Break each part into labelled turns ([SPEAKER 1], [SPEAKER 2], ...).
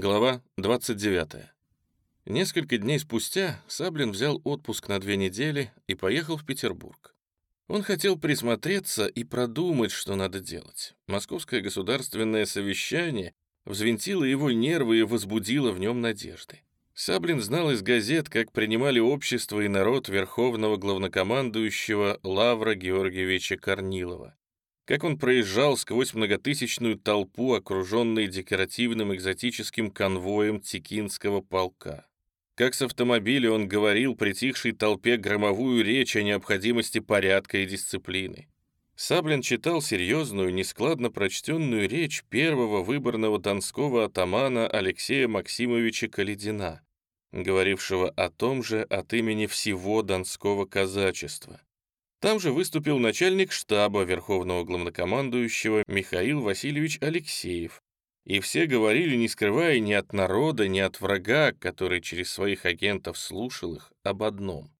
[SPEAKER 1] Глава 29. Несколько дней спустя Саблин взял отпуск на две недели и поехал в Петербург. Он хотел присмотреться и продумать, что надо делать. Московское государственное совещание взвинтило его нервы и возбудило в нем надежды. Саблин знал из газет, как принимали общество и народ верховного главнокомандующего Лавра Георгиевича Корнилова как он проезжал сквозь многотысячную толпу, окруженной декоративным экзотическим конвоем Текинского полка. Как с автомобиля он говорил притихшей толпе громовую речь о необходимости порядка и дисциплины. Саблин читал серьезную, нескладно прочтенную речь первого выборного донского атамана Алексея Максимовича Каледина, говорившего о том же от имени всего донского казачества. Там же выступил начальник штаба Верховного главнокомандующего Михаил Васильевич Алексеев, и все говорили, не скрывая ни от народа, ни от врага, который через своих агентов слушал их, об одном.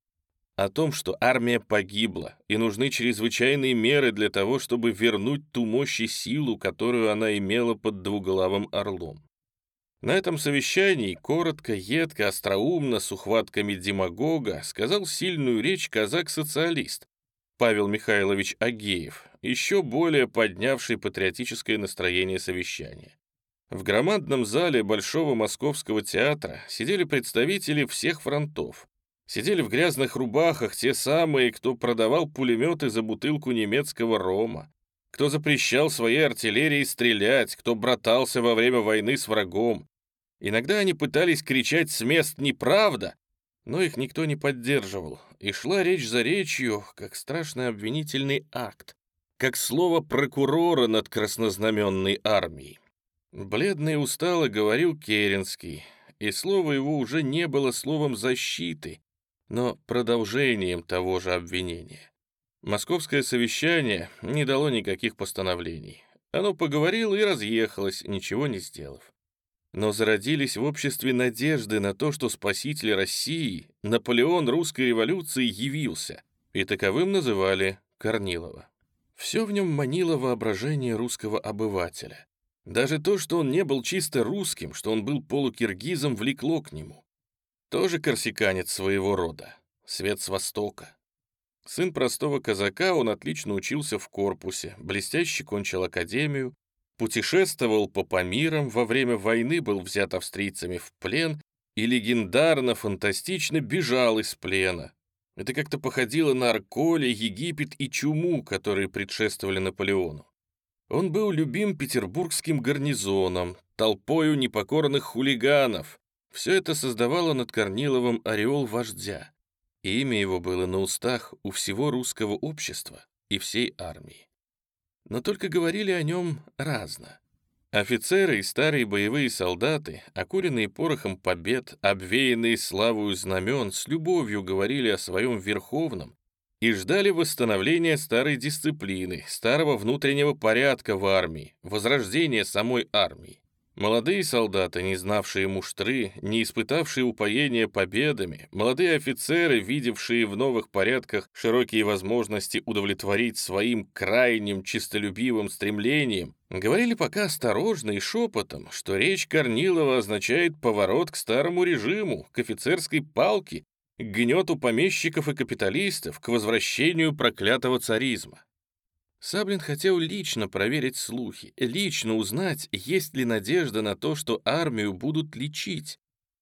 [SPEAKER 1] О том, что армия погибла, и нужны чрезвычайные меры для того, чтобы вернуть ту мощь и силу, которую она имела под двуглавым орлом. На этом совещании коротко, едко, остроумно, с ухватками демагога сказал сильную речь казак-социалист, Павел Михайлович Агеев, еще более поднявший патриотическое настроение совещания. В громадном зале Большого Московского театра сидели представители всех фронтов. Сидели в грязных рубахах те самые, кто продавал пулеметы за бутылку немецкого рома, кто запрещал своей артиллерии стрелять, кто братался во время войны с врагом. Иногда они пытались кричать с мест «неправда», но их никто не поддерживал, и шла речь за речью, как страшный обвинительный акт, как слово прокурора над краснознаменной армией. Бледный и устало говорил Керенский, и слово его уже не было словом защиты, но продолжением того же обвинения. Московское совещание не дало никаких постановлений. Оно поговорило и разъехалось, ничего не сделав но зародились в обществе надежды на то, что спаситель России, Наполеон русской революции, явился, и таковым называли Корнилова. Все в нем манило воображение русского обывателя. Даже то, что он не был чисто русским, что он был полукиргизом, влекло к нему. Тоже корсиканец своего рода, свет с востока. Сын простого казака, он отлично учился в корпусе, блестяще кончил академию, путешествовал по Памирам, во время войны был взят австрийцами в плен и легендарно, фантастично бежал из плена. Это как-то походило на Арколе, Египет и чуму, которые предшествовали Наполеону. Он был любим петербургским гарнизоном, толпою непокорных хулиганов. Все это создавало над Корниловым ореол вождя. Имя его было на устах у всего русского общества и всей армии но только говорили о нем разно. Офицеры и старые боевые солдаты, окуренные порохом побед, обвеянные славою знамен, с любовью говорили о своем верховном и ждали восстановления старой дисциплины, старого внутреннего порядка в армии, возрождения самой армии. Молодые солдаты, не знавшие муштры, не испытавшие упоения победами, молодые офицеры, видевшие в новых порядках широкие возможности удовлетворить своим крайним чистолюбивым стремлением, говорили пока осторожно и шепотом, что речь Корнилова означает поворот к старому режиму, к офицерской палке, к гнету помещиков и капиталистов, к возвращению проклятого царизма. Саблин хотел лично проверить слухи, лично узнать, есть ли надежда на то, что армию будут лечить,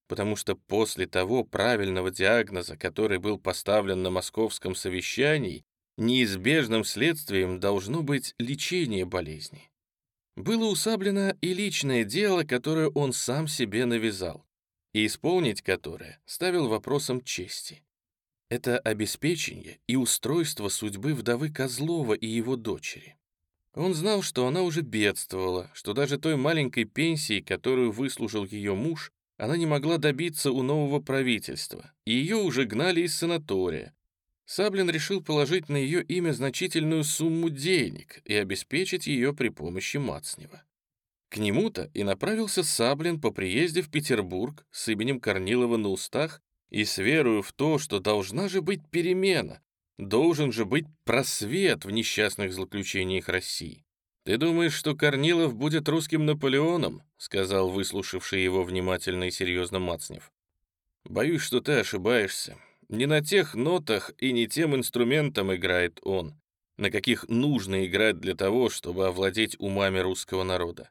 [SPEAKER 1] потому что после того правильного диагноза, который был поставлен на московском совещании, неизбежным следствием должно быть лечение болезни. Было у Саблина и личное дело, которое он сам себе навязал, и исполнить которое ставил вопросом чести. Это обеспечение и устройство судьбы вдовы Козлова и его дочери. Он знал, что она уже бедствовала, что даже той маленькой пенсии, которую выслужил ее муж, она не могла добиться у нового правительства, и ее уже гнали из санатория. Саблин решил положить на ее имя значительную сумму денег и обеспечить ее при помощи Мацнева. К нему-то и направился Саблин по приезде в Петербург с именем Корнилова на устах и с верою в то, что должна же быть перемена, должен же быть просвет в несчастных злоключениях России. «Ты думаешь, что Корнилов будет русским Наполеоном?» — сказал выслушавший его внимательно и серьезно Мацнев. «Боюсь, что ты ошибаешься. Не на тех нотах и не тем инструментом играет он, на каких нужно играть для того, чтобы овладеть умами русского народа.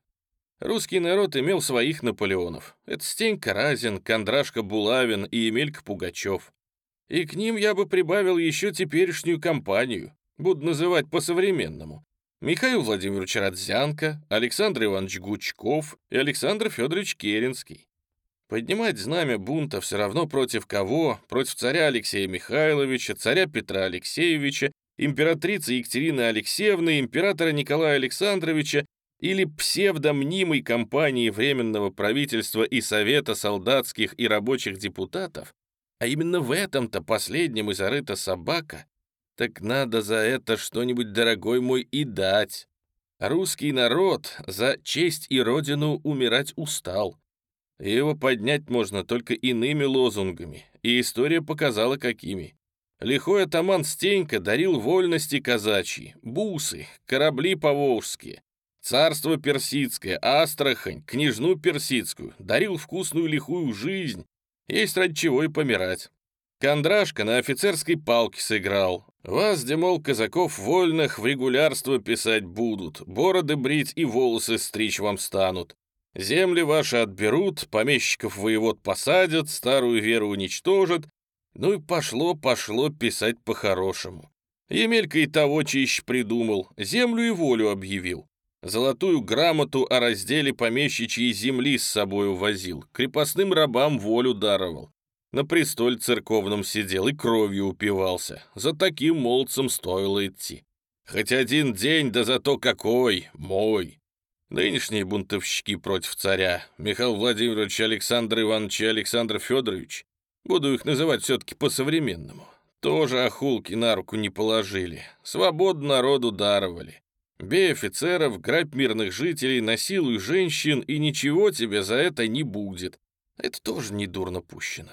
[SPEAKER 1] Русский народ имел своих Наполеонов. Это Стенька Разин, Кондрашка Булавин и Емелька Пугачев. И к ним я бы прибавил еще теперешнюю компанию, буду называть по-современному. Михаил Владимирович Радзянко, Александр Иванович Гучков и Александр Федорович Керенский. Поднимать знамя бунта все равно против кого? Против царя Алексея Михайловича, царя Петра Алексеевича, императрицы Екатерины Алексеевны, императора Николая Александровича или псевдомнимой компании Временного правительства и Совета солдатских и рабочих депутатов, а именно в этом-то последнем и зарыта собака, так надо за это что-нибудь, дорогой мой, и дать. Русский народ за честь и родину умирать устал. Его поднять можно только иными лозунгами, и история показала, какими. Лихой атаман Стенька дарил вольности казачьи, бусы, корабли поволжские, царство персидское, Астрахань, княжну персидскую, дарил вкусную лихую жизнь, есть ради чего и помирать. Кондрашка на офицерской палке сыграл. Вас, демол, казаков вольных в регулярство писать будут, бороды брить и волосы стричь вам станут. Земли ваши отберут, помещиков воевод посадят, старую веру уничтожат. Ну и пошло-пошло писать по-хорошему. Емелька и того чище придумал, землю и волю объявил. Золотую грамоту о разделе помещичьей земли с собою возил, крепостным рабам волю даровал. На престоль церковном сидел и кровью упивался. За таким молодцем стоило идти. Хоть один день, да зато какой, мой. Нынешние бунтовщики против царя, Михаил Владимирович, Александр Иванович и Александр Федорович, буду их называть все-таки по-современному, тоже охулки на руку не положили, свободу народу даровали. Бей офицеров, грабь мирных жителей, насилуй женщин, и ничего тебе за это не будет. Это тоже недурно пущено.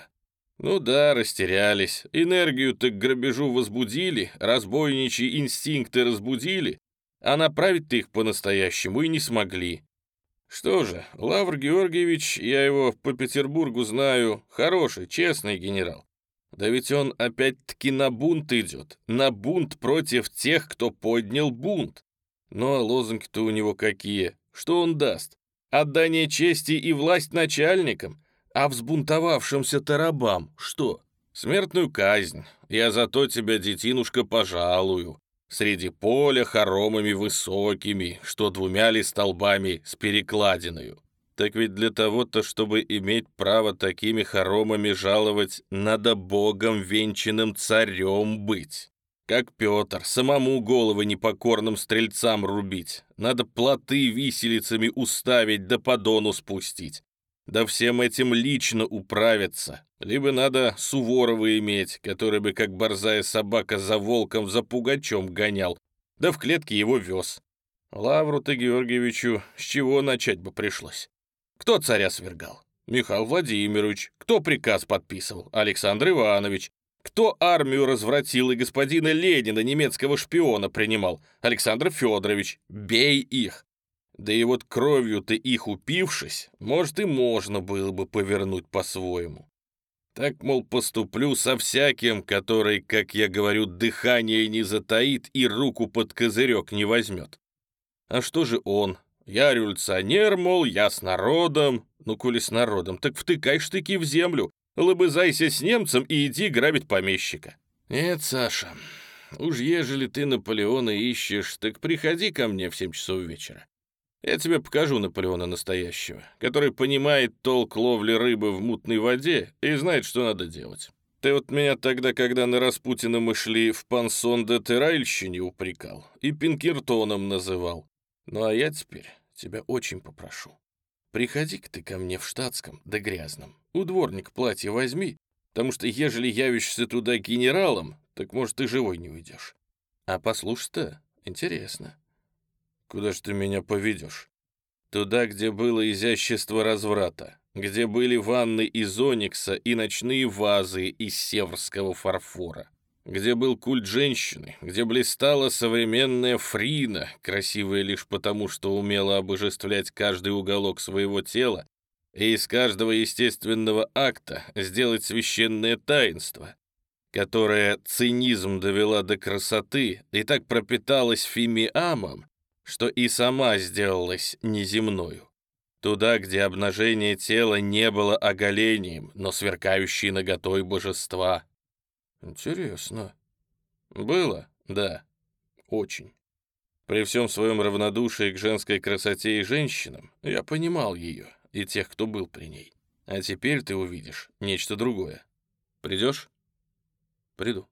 [SPEAKER 1] Ну да, растерялись. Энергию-то к грабежу возбудили, разбойничьи инстинкты разбудили, а направить-то их по-настоящему и не смогли. Что же, Лавр Георгиевич, я его по Петербургу знаю, хороший, честный генерал. Да ведь он опять-таки на бунт идет, на бунт против тех, кто поднял бунт. Ну а лозунги-то у него какие? Что он даст? Отдание чести и власть начальникам? А взбунтовавшимся тарабам что? Смертную казнь. Я зато тебя, детинушка, пожалую среди поля хоромами высокими, что двумя ли столбами с перекладиною. Так ведь для того-то, чтобы иметь право такими хоромами жаловать, надо богом венчанным царем быть. Как Петр, самому головы непокорным стрельцам рубить. Надо плоты виселицами уставить да по дону спустить. Да всем этим лично управиться. Либо надо Суворова иметь, который бы как борзая собака за волком, за пугачом гонял, да в клетке его вез. Лавру-то Георгиевичу с чего начать бы пришлось? Кто царя свергал? Михаил Владимирович. Кто приказ подписывал? Александр Иванович. Кто армию развратил и господина Ленина, немецкого шпиона, принимал? Александр Федорович. Бей их. Да и вот кровью-то их упившись, может и можно было бы повернуть по-своему. Так, мол, поступлю со всяким, который, как я говорю, дыхание не затаит и руку под козырек не возьмет. А что же он? Я революционер, мол, я с народом. Ну, коли с народом, так втыкай штыки в землю, лобызайся с немцем и иди грабить помещика. Нет, Саша, уж ежели ты Наполеона ищешь, так приходи ко мне в семь часов вечера. Я тебе покажу Наполеона настоящего, который понимает толк ловли рыбы в мутной воде и знает, что надо делать. Ты вот меня тогда, когда на Распутина мы шли в пансон де Теральщине упрекал и Пинкертоном называл. Ну а я теперь тебя очень попрошу. Приходи-ка ты ко мне в штатском да грязном. У дворник платье возьми, потому что ежели явишься туда генералом, так, может, ты живой не уйдешь. А послушай-то, интересно. Куда ж ты меня поведешь? Туда, где было изящество разврата, где были ванны из оникса и ночные вазы из северского фарфора. Где был культ женщины, где блистала современная Фрина, красивая лишь потому, что умела обожествлять каждый уголок своего тела, и из каждого естественного акта сделать священное таинство, которое цинизм довела до красоты и так пропиталась фимиамом, что и сама сделалась неземною. Туда, где обнажение тела не было оголением, но сверкающей наготой божества. Интересно. Было, да, очень. При всем своем равнодушии к женской красоте и женщинам я понимал ее и тех, кто был при ней. А теперь ты увидишь нечто другое. Придешь? Приду.